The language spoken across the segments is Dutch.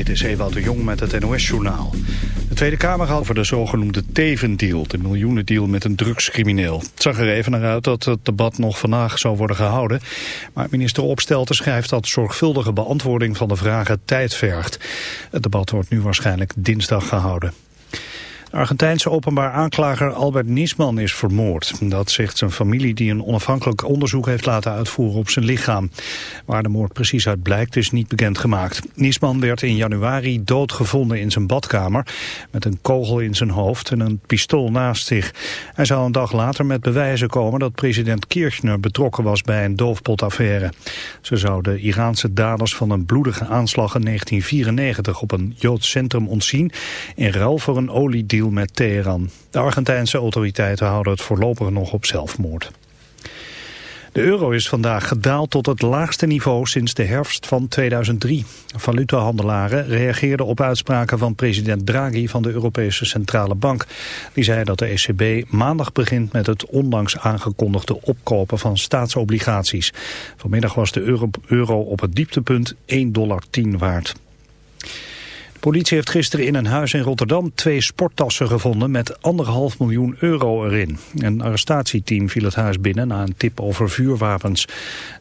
Dit is Ewout de Jong met het NOS-journaal. De Tweede Kamer had over de zogenoemde Teven-deal, de miljoenendeal met een drugscrimineel. Het zag er even naar uit dat het debat nog vandaag zou worden gehouden. Maar minister Opstelten schrijft dat zorgvuldige beantwoording van de vragen tijd vergt. Het debat wordt nu waarschijnlijk dinsdag gehouden. De Argentijnse openbaar aanklager Albert Nisman is vermoord. Dat zegt zijn familie die een onafhankelijk onderzoek heeft laten uitvoeren op zijn lichaam. Waar de moord precies uit blijkt is niet bekendgemaakt. Nisman werd in januari doodgevonden in zijn badkamer met een kogel in zijn hoofd en een pistool naast zich. Hij zou een dag later met bewijzen komen dat president Kirchner betrokken was bij een doofpotaffaire. Ze zouden Iraanse daders van een bloedige aanslag in 1994 op een Joods centrum ontzien in ruil voor een oliedeal met Teheran. De Argentijnse autoriteiten houden het voorlopig nog op zelfmoord. De euro is vandaag gedaald tot het laagste niveau sinds de herfst van 2003. Valutahandelaren reageerden op uitspraken van president Draghi van de Europese Centrale Bank. Die zei dat de ECB maandag begint met het onlangs aangekondigde opkopen van staatsobligaties. Vanmiddag was de euro, op het dieptepunt 1,10 dollar waard politie heeft gisteren in een huis in Rotterdam twee sporttassen gevonden met anderhalf miljoen euro erin. Een arrestatieteam viel het huis binnen na een tip over vuurwapens.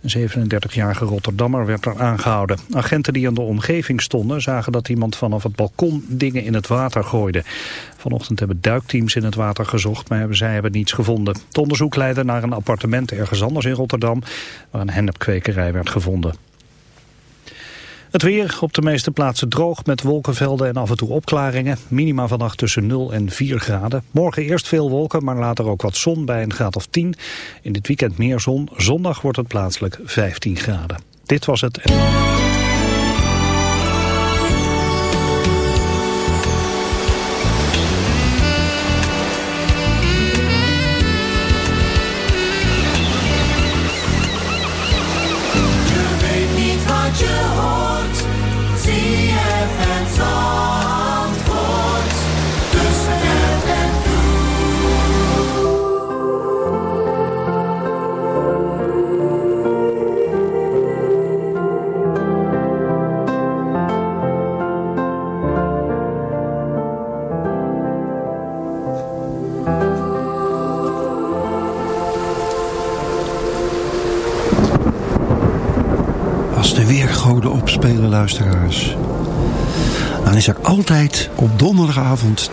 Een 37-jarige Rotterdammer werd er aangehouden. Agenten die aan de omgeving stonden zagen dat iemand vanaf het balkon dingen in het water gooide. Vanochtend hebben duikteams in het water gezocht, maar zij hebben niets gevonden. Het onderzoek leidde naar een appartement ergens anders in Rotterdam, waar een hennepkwekerij werd gevonden. Het weer op de meeste plaatsen droog met wolkenvelden en af en toe opklaringen. Minima vannacht tussen 0 en 4 graden. Morgen eerst veel wolken, maar later ook wat zon bij een graad of 10. In dit weekend meer zon. Zondag wordt het plaatselijk 15 graden. Dit was het.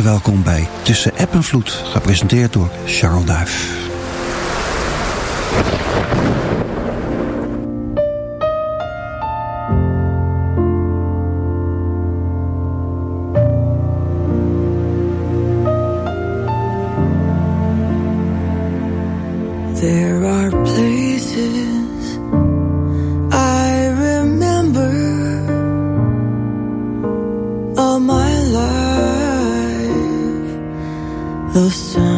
Welkom bij Tussen App en Vloed, gepresenteerd door Charles Duif. But of all the sun.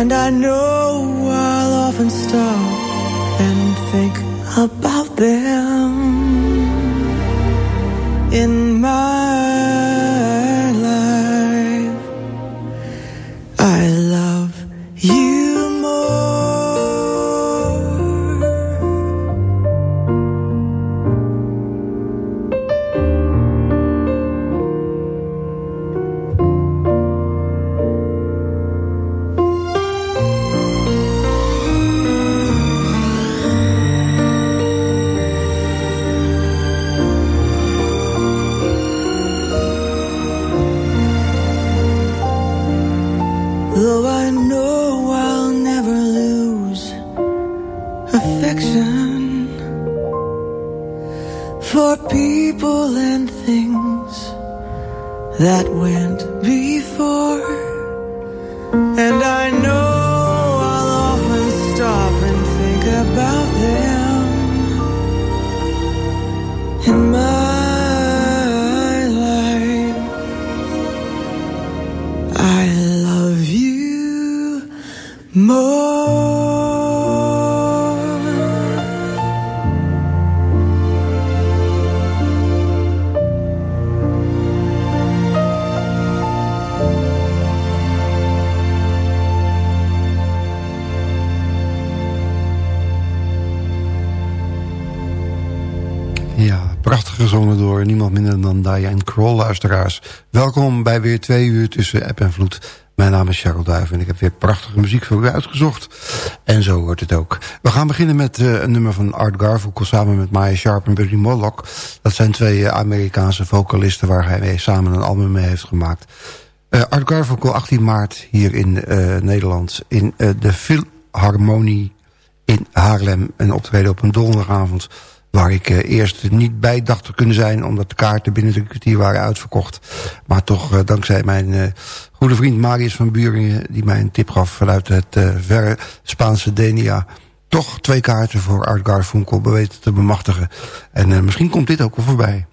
And I know I'll often stop and think about them Welkom bij weer twee uur tussen app en vloed. Mijn naam is Charles Duijf en ik heb weer prachtige muziek voor u uitgezocht. En zo wordt het ook. We gaan beginnen met uh, een nummer van Art Garfunkel samen met Maya Sharp en Buddy Moloch. Dat zijn twee uh, Amerikaanse vocalisten waar hij mee samen een album mee heeft gemaakt. Uh, Art Garfunkel, 18 maart hier in Nederland in de Philharmonie in Haarlem. Een optreden op een donderdagavond waar ik uh, eerst niet bij dacht te kunnen zijn... omdat de kaarten binnen drie kwartier waren uitverkocht. Maar toch, uh, dankzij mijn uh, goede vriend Marius van Buringen... die mij een tip gaf vanuit het verre Spaanse Denia... toch twee kaarten voor Art Garfunkel weten te bemachtigen. En misschien komt dit ook wel voorbij.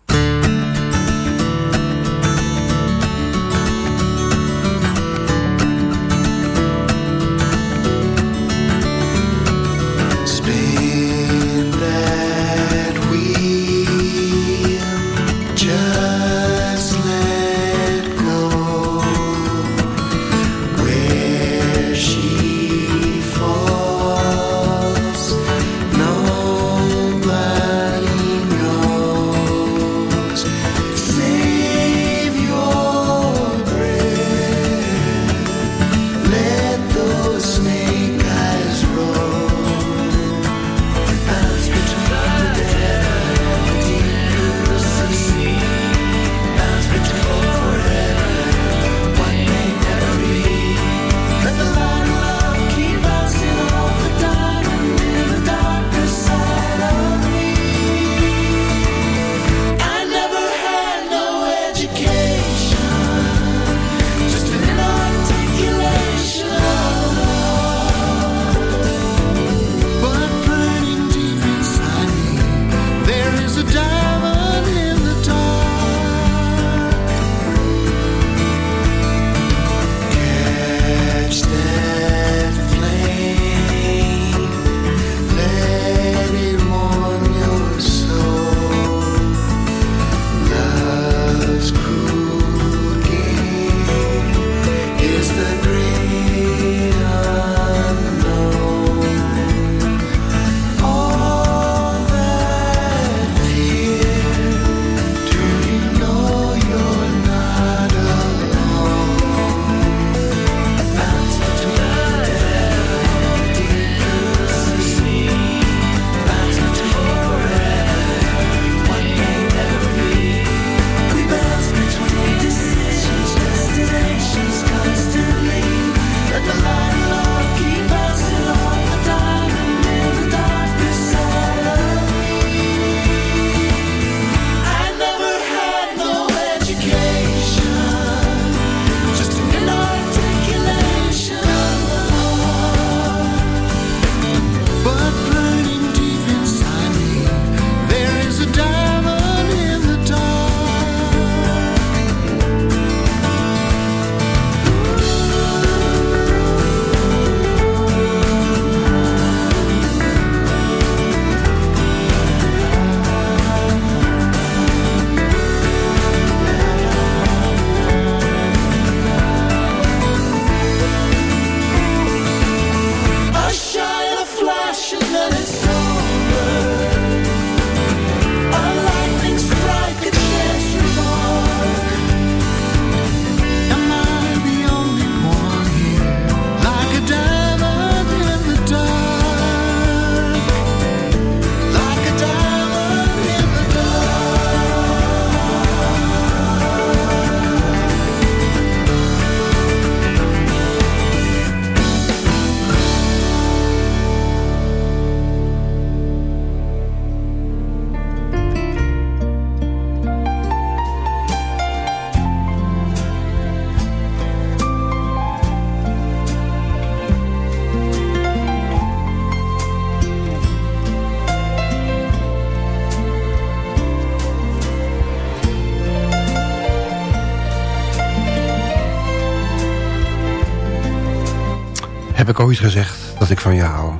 Ooit gezegd dat ik van je hou.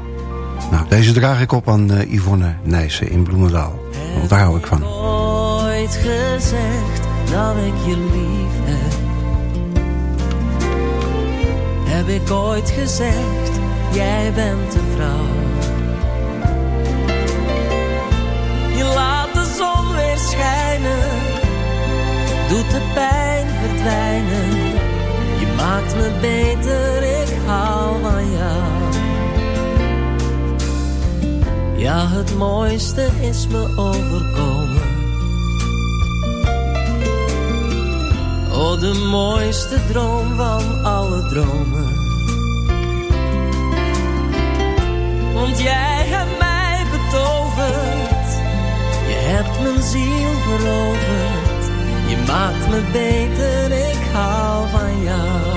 Nou, deze draag ik op aan uh, Yvonne Nijssen in Bloemendaal. Want daar hou ik van. Ooit gezegd dat ik je lief heb? Heb ik ooit gezegd, jij bent de vrouw? Je laat de zon weer schijnen, doet de pijn verdwijnen. Maakt me beter, ik hou van jou. Ja, het mooiste is me overkomen. Oh, de mooiste droom van alle dromen. Want jij hebt mij betoverd. Je hebt mijn ziel veroverd. Je maakt me beter, ik hou van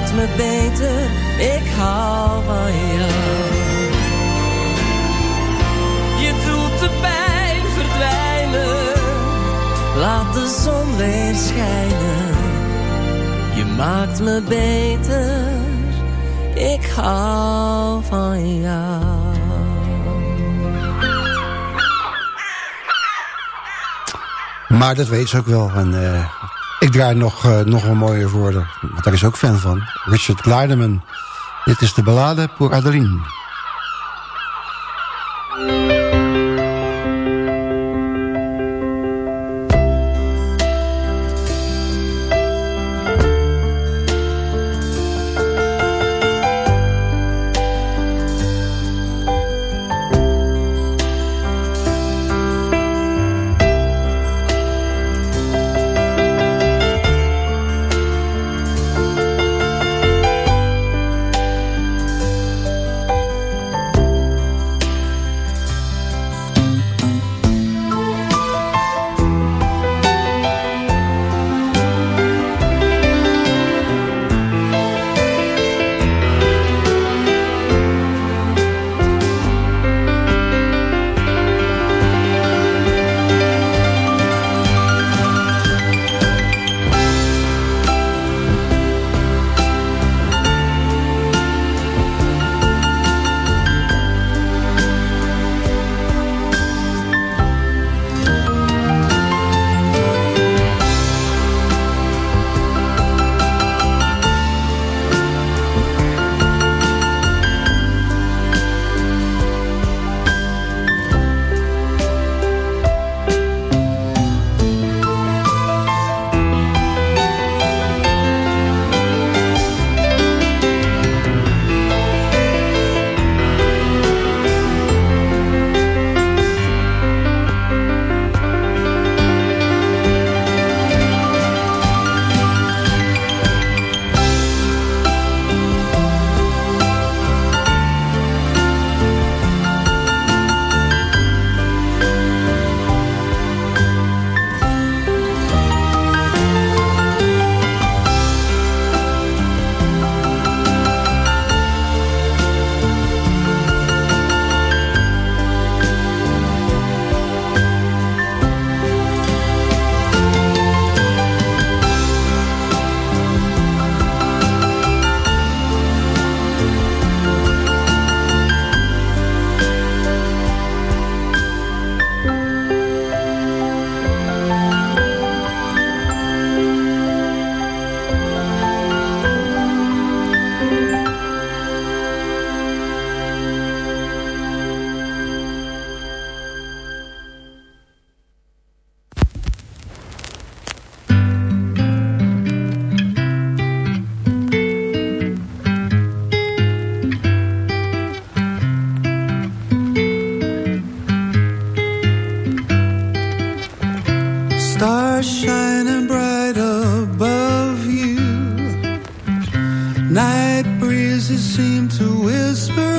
maakt me beter, ik hou van jou. Je doet de pijn verdwijnen, laat de zon weer schijnen. Je maakt me beter, ik hou van jou. Maar dat weet ze ook wel. En eh, ik draai nog, eh, nog een mooie woorden. Want daar is ook fan van. Richard Kleiderman. Dit is de ballade voor Adeline. Night breezes seem to whisper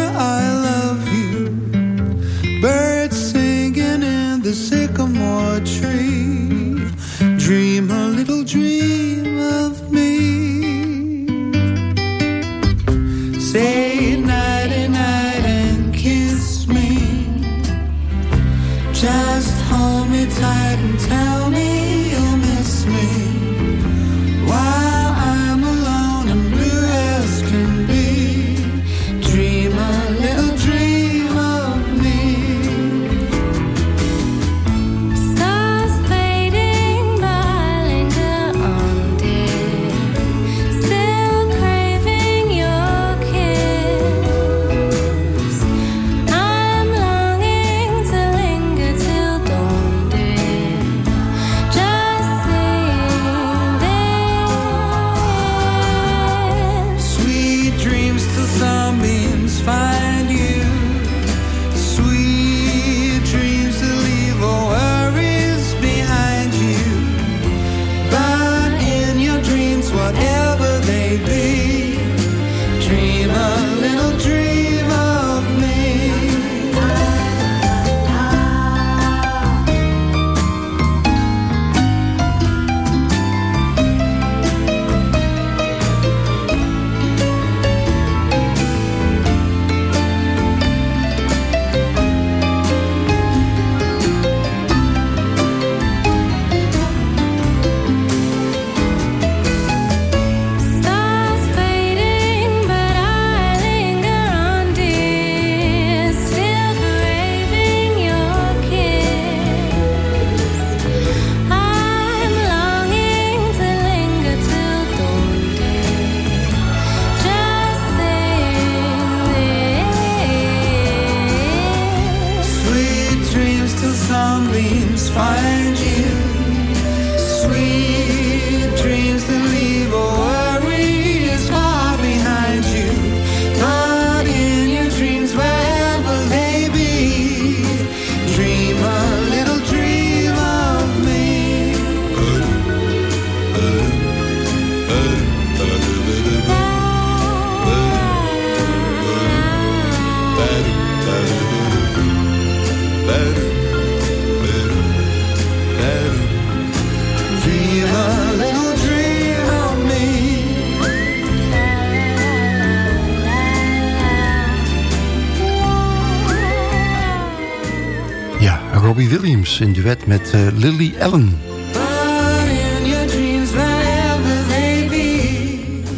met eh, Lily Allen.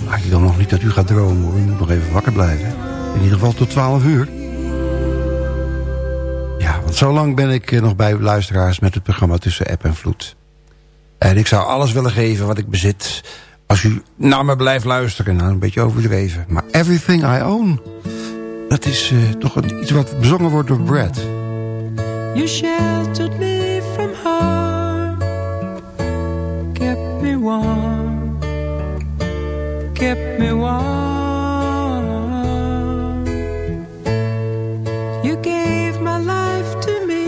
Maak ik dan nog niet dat u gaat dromen hoor. U moet nog even wakker blijven. In ieder geval tot 12 uur. Ja, want zo lang ben ik eh, nog bij luisteraars met het programma Tussen App en Vloed. En ik zou alles willen geven wat ik bezit. Als u naar me blijft luisteren, nou een beetje overdreven. Maar Everything I Own, dat is eh, toch iets wat bezongen wordt door Brad. You sheltered me. warm, keep me warm. You gave my life to me,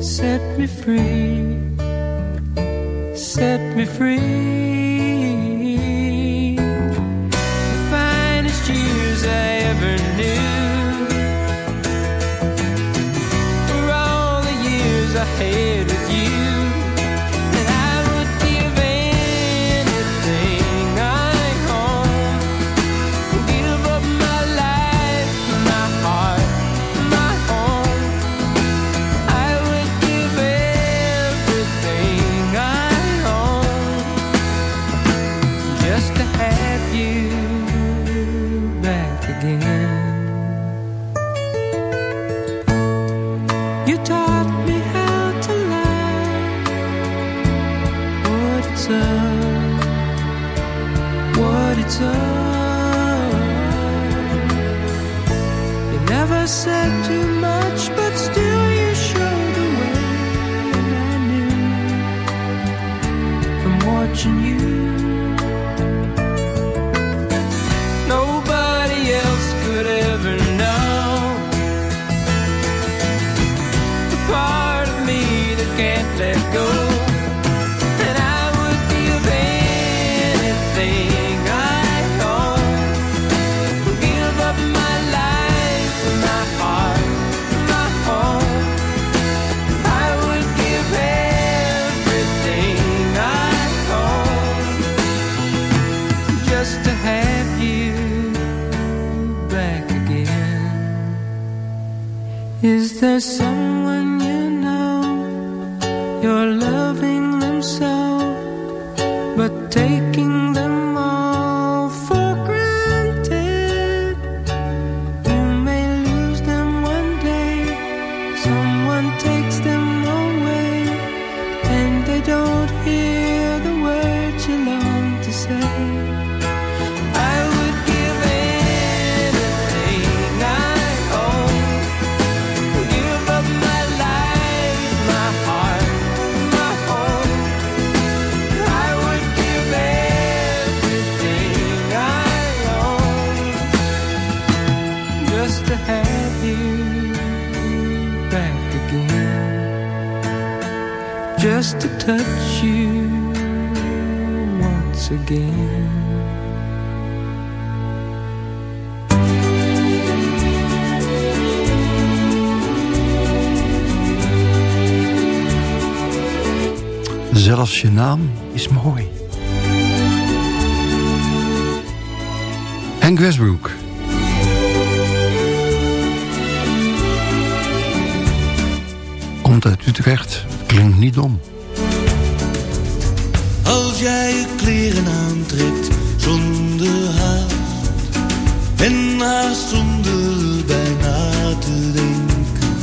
set me free, set me free. The finest years I ever knew. For all the years I had. je naam is mooi. Hank Westbrook. Komt uit Utrecht, klinkt niet dom. Als jij je kleren aantrekt zonder haat En haast zonder bijna te denken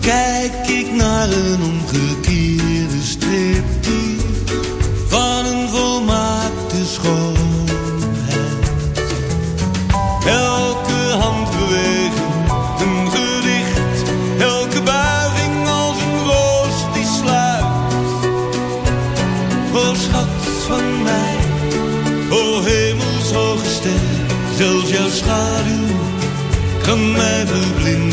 Kijk ik naar een omgekeerde streep die van een volmaakte schoonheid. Elke handbeweging een gericht, elke buiging als een roos die sluit. O schat van mij, o hemelshoge ster, zelfs jouw schaduw kan mij verblinden.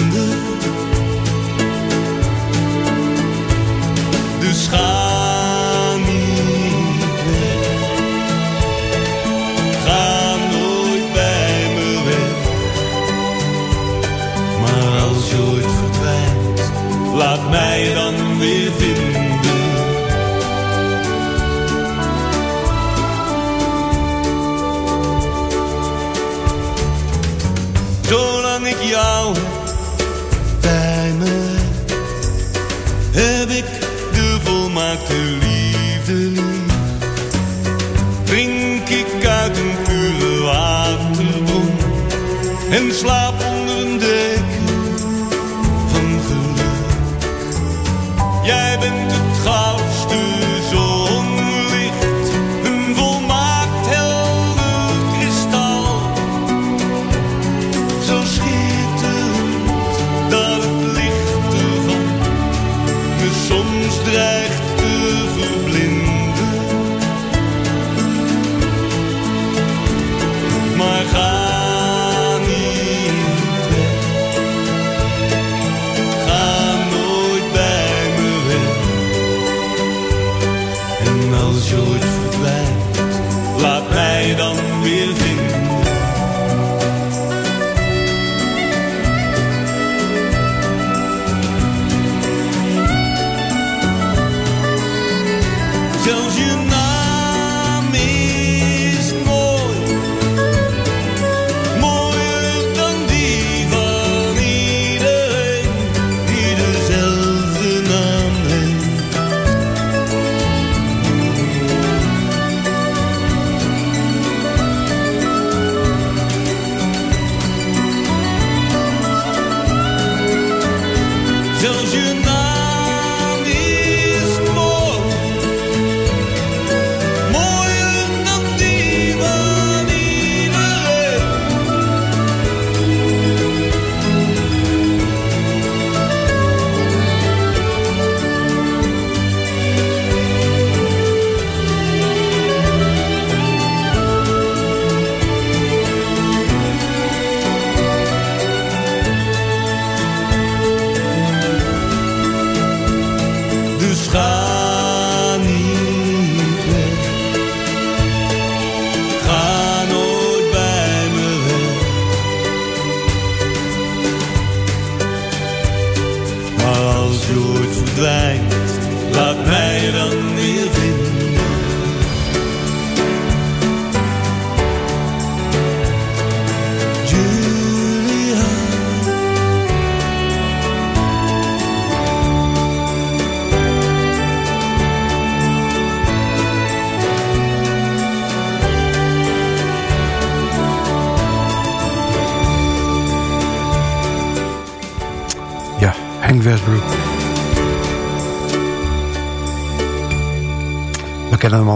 Dans une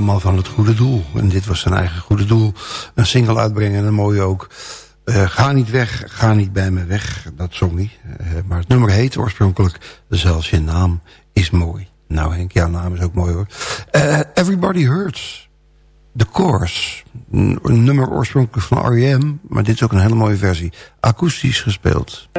allemaal van het goede doel. En dit was zijn eigen goede doel. Een single uitbrengen en een mooie ook. Eh, ga niet weg, ga niet bij me weg. Dat zong hij. Eh, maar het nummer heet oorspronkelijk... Zelfs je naam is mooi. Nou Henk, jouw naam is ook mooi hoor. Eh, Everybody Hurts. de Chorus. Een nummer oorspronkelijk van R.E.M. Maar dit is ook een hele mooie versie. Akoestisch gespeeld.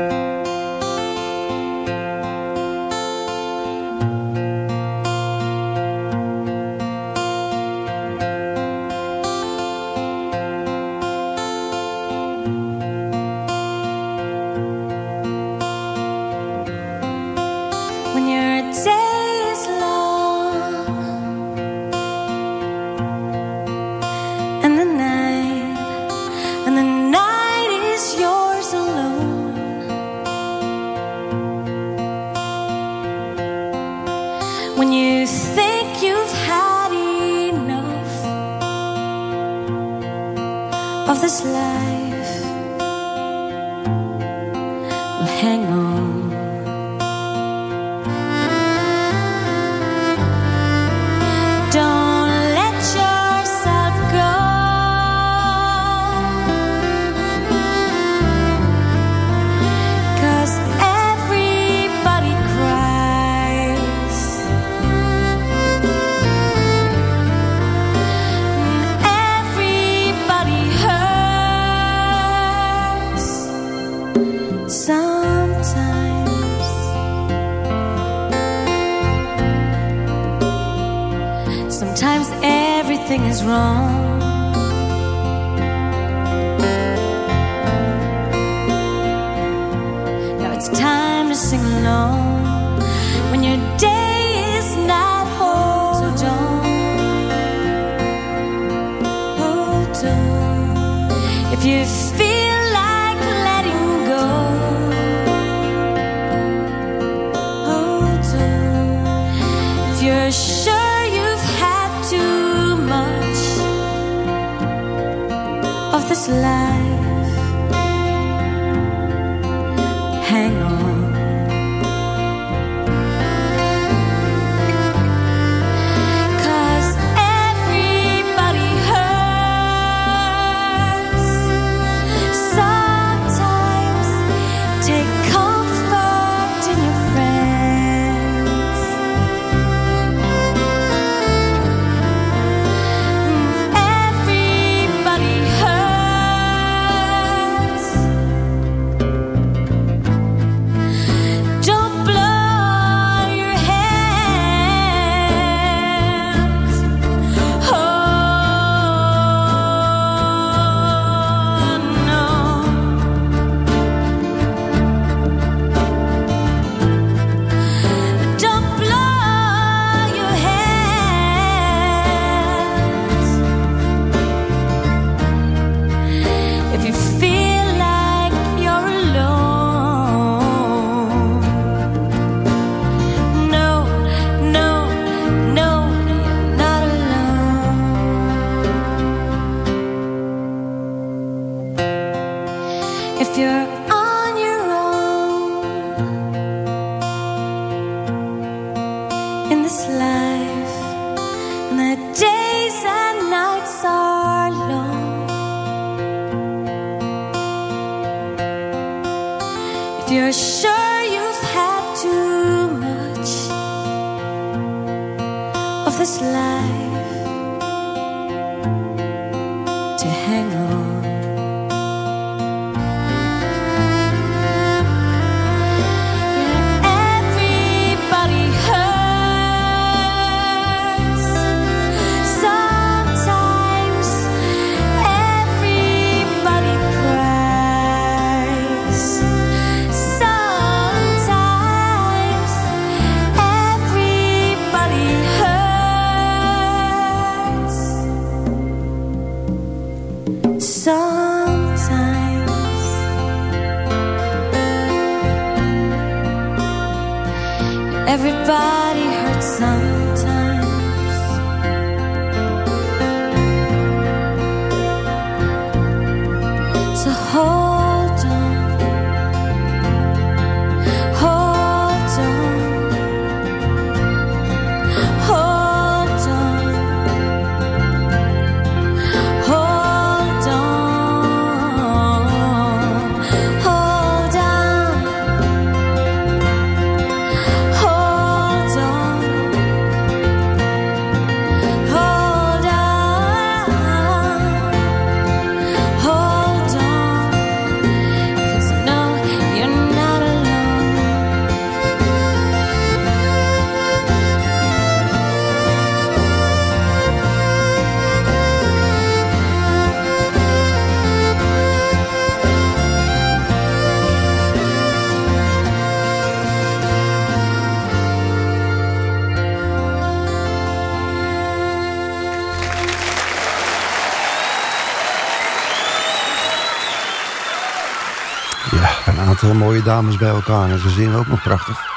Dames bij elkaar. En ze zingen ook nog prachtig.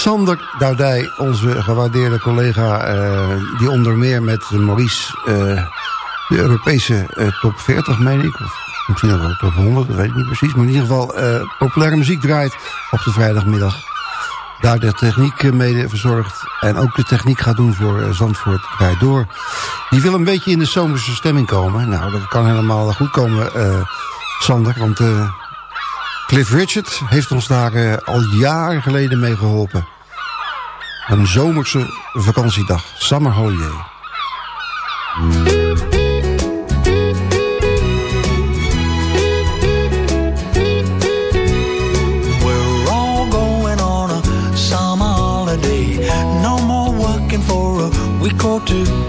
Sander Doudij, onze gewaardeerde collega... Uh, die onder meer met Maurice uh, de Europese uh, top 40, meen ik... of misschien ook wel top 100, dat weet ik niet precies... maar in ieder geval populaire muziek draait op de vrijdagmiddag. Daar de techniek mede verzorgt... en ook de techniek gaat doen voor Zandvoort draait door. Die wil een beetje in de zomerse stemming komen. Nou, dat kan helemaal goed komen... Sander, want Cliff Richard heeft ons daar uh, al jaren geleden mee geholpen. Een zomerse vakantiedag, Summer Holiday. We're all going on a summer holiday. No more working for a week or two.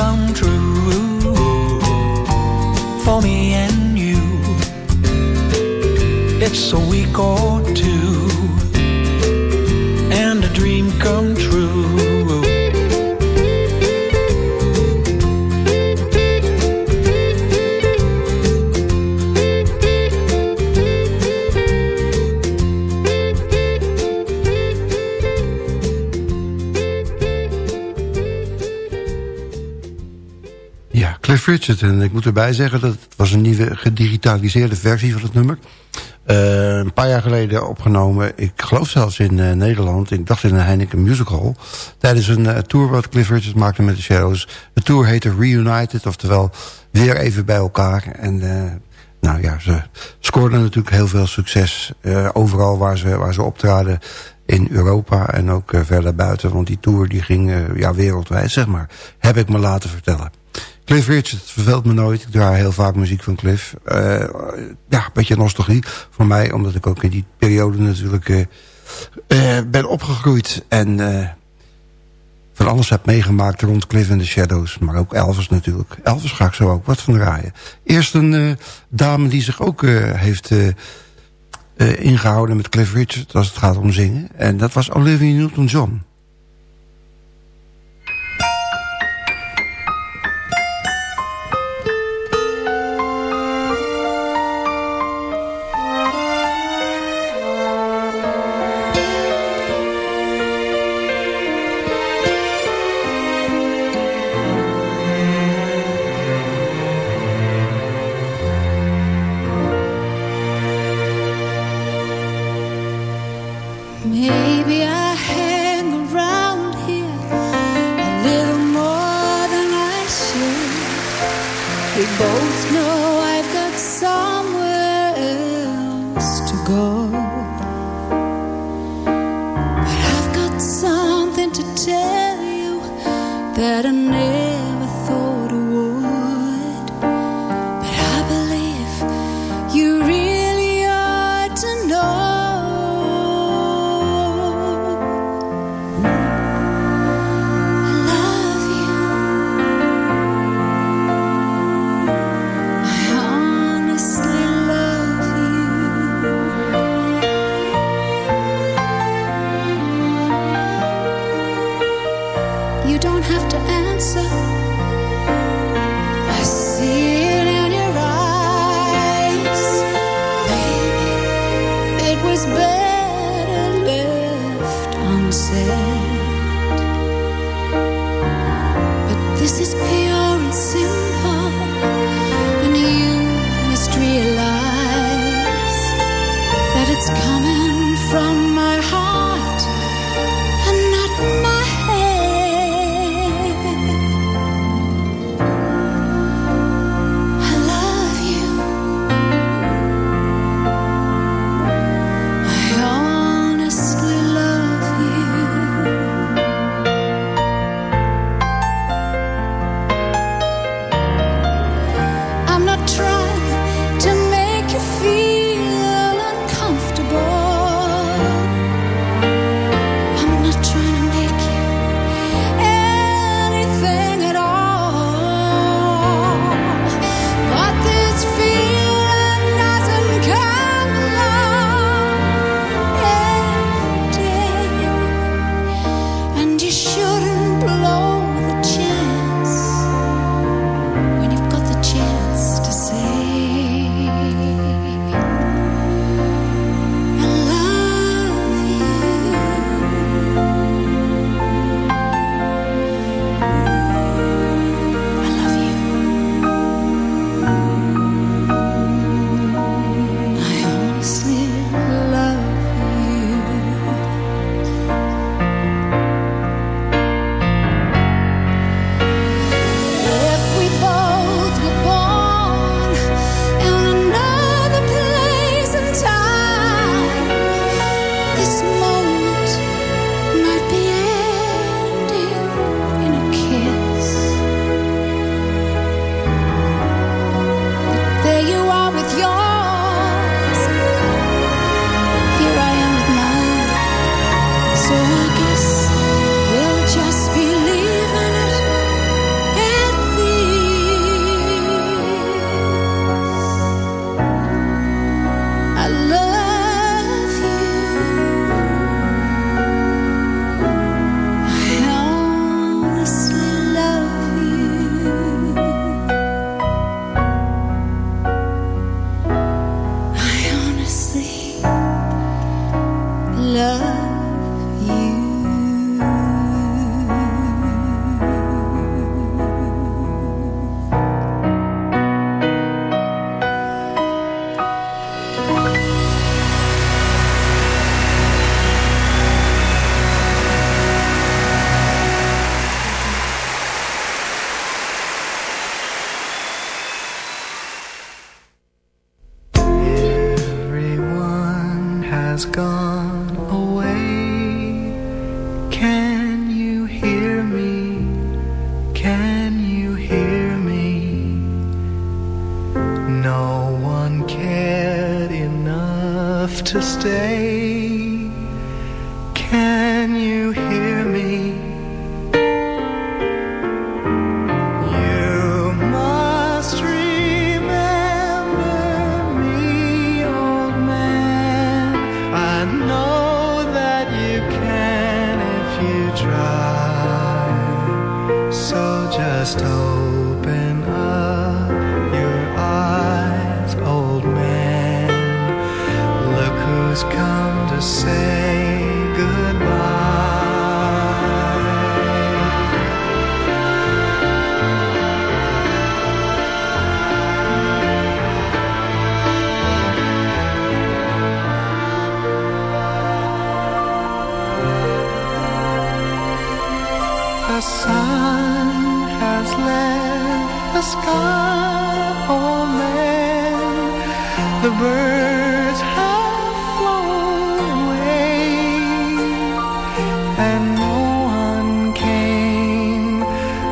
Come true for me and you. It's a week or Richard. En ik moet erbij zeggen dat het was een nieuwe gedigitaliseerde versie van het nummer. Eh, een paar jaar geleden opgenomen, ik geloof zelfs in eh, Nederland. Ik dacht in een Heineken Musical. Tijdens een eh, tour wat Cliff Richard maakte met de Shadows. De tour heette Reunited, oftewel weer even bij elkaar. En nou ja, ze scoorden natuurlijk heel veel succes. overal waar ze, waar ze optraden in Europa en ook verder buiten. Want die tour die ging ja, wereldwijd, zeg maar. Heb ik me laten vertellen. Cliff Richard, verveelt me nooit. Ik draai heel vaak muziek van Cliff. Uh, ja, een beetje nostalgie voor mij. Omdat ik ook in die periode natuurlijk uh, uh, ben opgegroeid. En van alles heb meegemaakt rond Cliff and the Shadows. Maar ook Elvis natuurlijk. Elvis ga ik zo ook wat van draaien. Eerst een dame die zich ook heeft ingehouden met Cliff Richard. Als het gaat om zingen. En dat was Olivia Newton-John.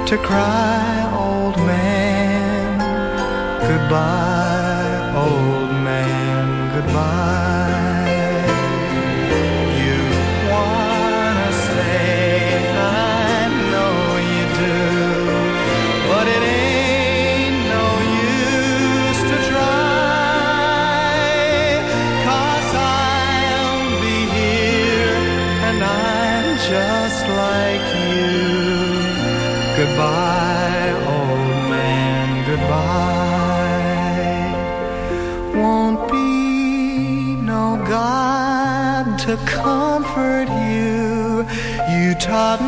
To cry, old man. Goodbye, old man, goodbye. You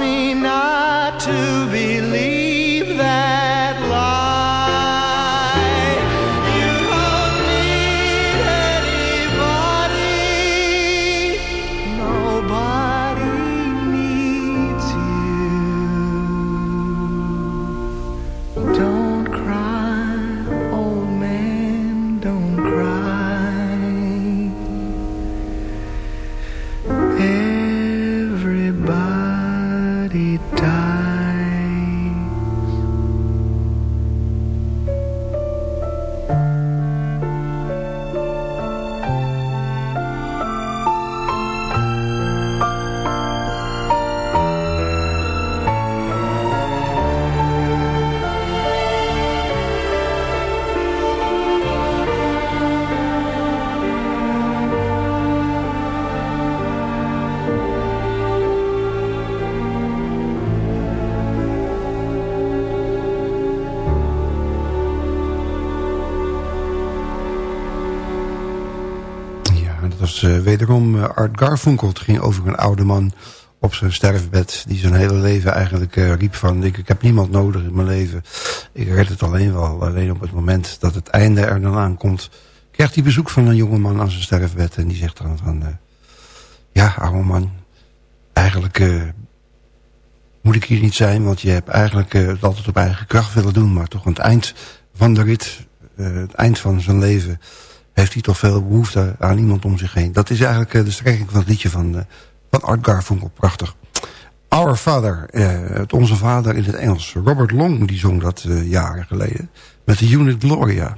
dat was eh, wederom eh, Art Garfunkel. Het ging over een oude man op zijn sterfbed... die zijn hele leven eigenlijk eh, riep van... Ik, ik heb niemand nodig in mijn leven. Ik red het alleen wel. Alleen op het moment dat het einde er dan aankomt... krijgt hij bezoek van een jongeman aan zijn sterfbed... en die zegt dan van... ja, oude man, eigenlijk moet ik hier niet zijn... want je hebt eigenlijk het altijd op eigen kracht willen doen... maar toch aan het eind van de rit, het eind van zijn leven heeft hij toch veel behoefte aan iemand om zich heen. Dat is eigenlijk eh, de strekking van het liedje van, eh, van Art Garfunkel. Prachtig. Our Father, eh, het Onze Vader in het Engels. Robert Long die zong dat eh, jaren geleden. Met de Unit Gloria.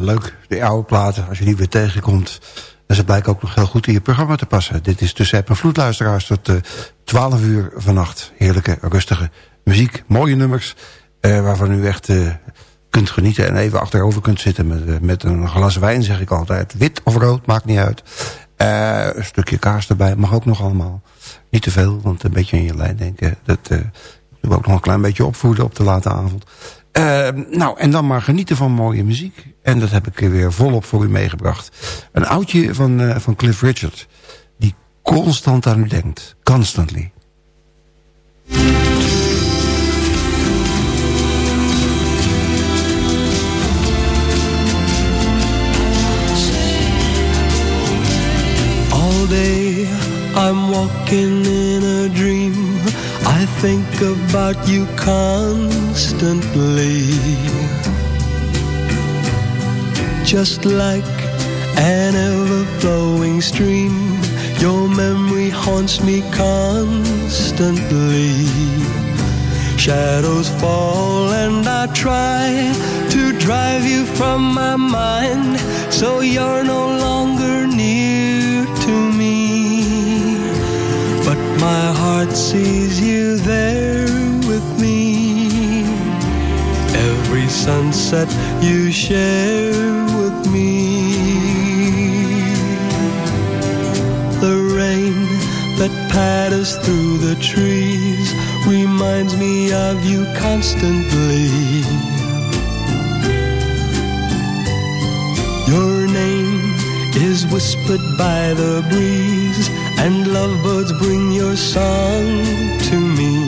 Leuk. De oude platen, als je die weer tegenkomt... dan ze blijkt ook nog heel goed in je programma te passen. Dit is tussen en Vloedluisteraars tot uh, eh, 12 uur vannacht. Heerlijke, rustige muziek, mooie nummers... Uh, waarvan u echt uh, kunt genieten en even achterover kunt zitten... Met, met een glas wijn, zeg ik altijd. Wit of rood, maakt niet uit. een stukje kaas erbij, mag ook nog allemaal. Niet te veel, want een beetje in je lijn denken... dat we ook nog een klein beetje opvoeden op de late avond. Uh, nou, en dan maar genieten van mooie muziek. En dat heb ik weer volop voor u meegebracht. Een oudje van, uh, van Cliff Richard. Die constant aan u denkt. Constantly. All day I'm walking about you constantly. Just like an ever-flowing stream Your memory haunts me constantly. Shadows fall and I try to drive you from my mind So you're no longer near to me. But my heart sees you sunset you share with me. The rain that patters through the trees Reminds me of you constantly. Your name is whispered by the breeze and lovebirds bring your song to me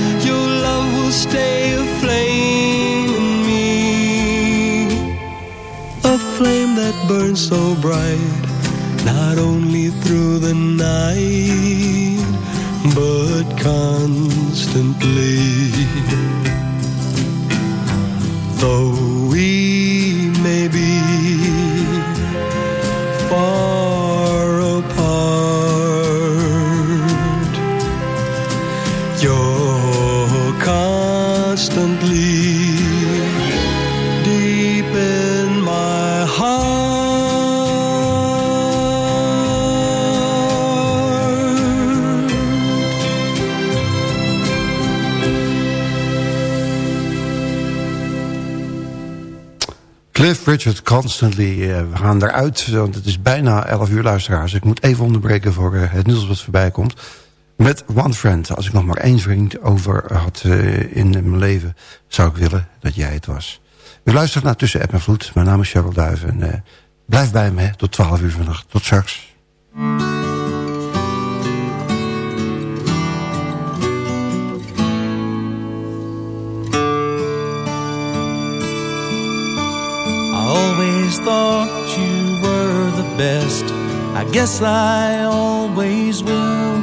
stay aflame in me. A flame that burns so bright, not only through the night, but constantly. Though Cliff Richard Constantly. Uh, we gaan eruit, want het is bijna 11 uur luisteraars. Ik moet even onderbreken voor uh, het nieuws wat voorbij komt. Met One Friend. Als ik nog maar één vriend over had uh, in mijn leven... zou ik willen dat jij het was. U luistert naar Tussen App en Vloed. Mijn naam is Cheryl Duiven. En blijf bij me tot 12 uur vannacht. Tot straks. Best. I guess I always will.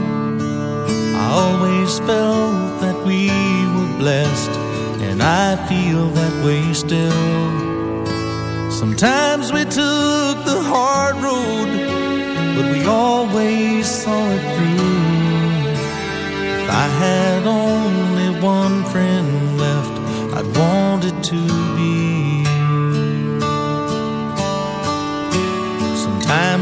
I always felt that we were blessed, and I feel that way still. Sometimes we took the hard road, but we always saw it through. If I had only one friend left, I'd want it to be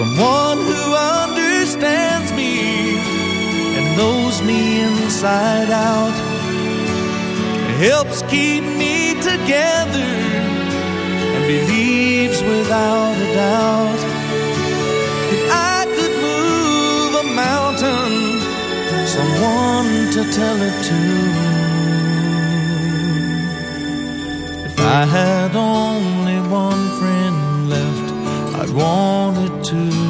Someone who understands me and knows me inside out. Helps keep me together and believes without a doubt that I could move a mountain. Someone to tell it to. If I had only one friend wanted to.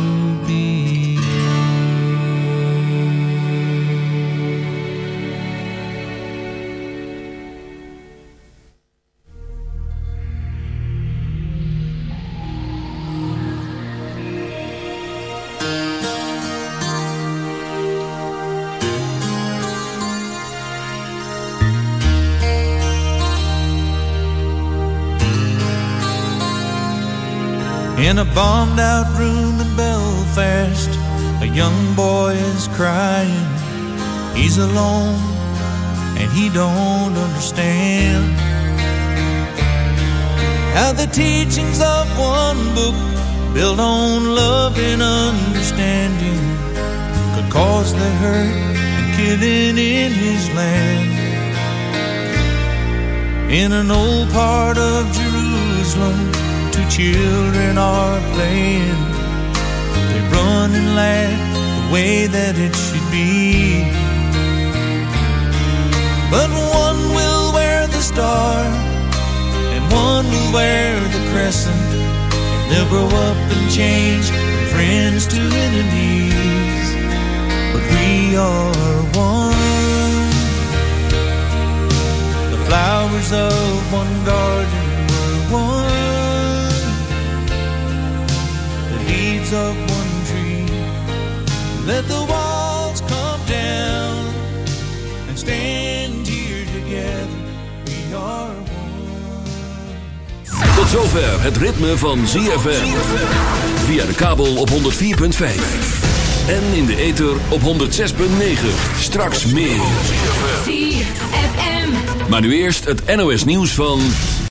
In a bombed out room in Belfast, a young boy is crying. He's alone and he don't understand how the teachings of one book built on love and understanding could cause the hurt and killing in his land. In an old part of Jerusalem two children are playing. They run and laugh the way that it should be. But one will wear the star, and one will wear the crescent. And they'll grow up and change from friends to enemies. But we are one. The flowers of one garden were one. Of one tree. Let the walls come down and stand here together. We are one. Tot zover het ritme van ZFM. Via de kabel op 104.5. En in de ether op 106.9. Straks meer. Maar nu eerst het NOS nieuws van...